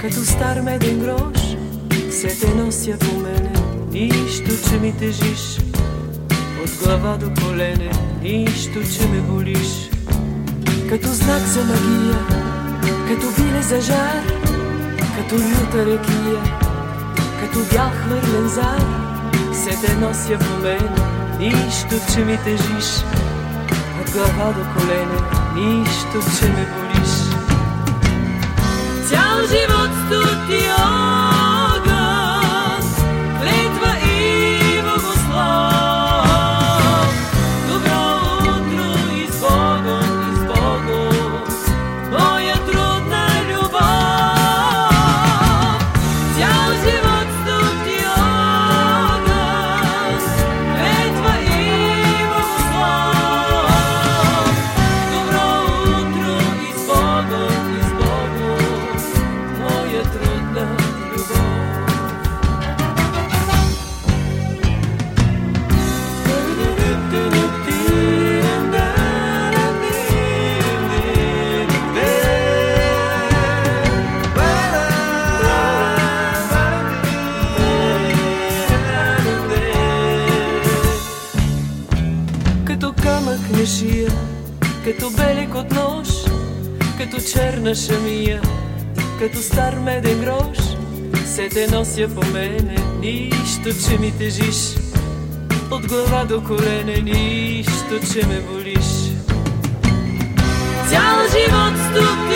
Като стар меден грош се те нося по мене Нищо, че ми тежиш. От глава до колене Нищо, че ме болиш. Като знак за магия Като биле за жар Като люта рекия Като бял хвърлен зар Се те нося по мене Нищо, че ми тежиш. От глава до колене Нищо, че ме болиш шия, като белик от нож, като черна шамия, като стар меден грош. Се те нося по мене, нищо, че ми тежиш. От глава до колене, нищо, че ме болиш. Цял живот студио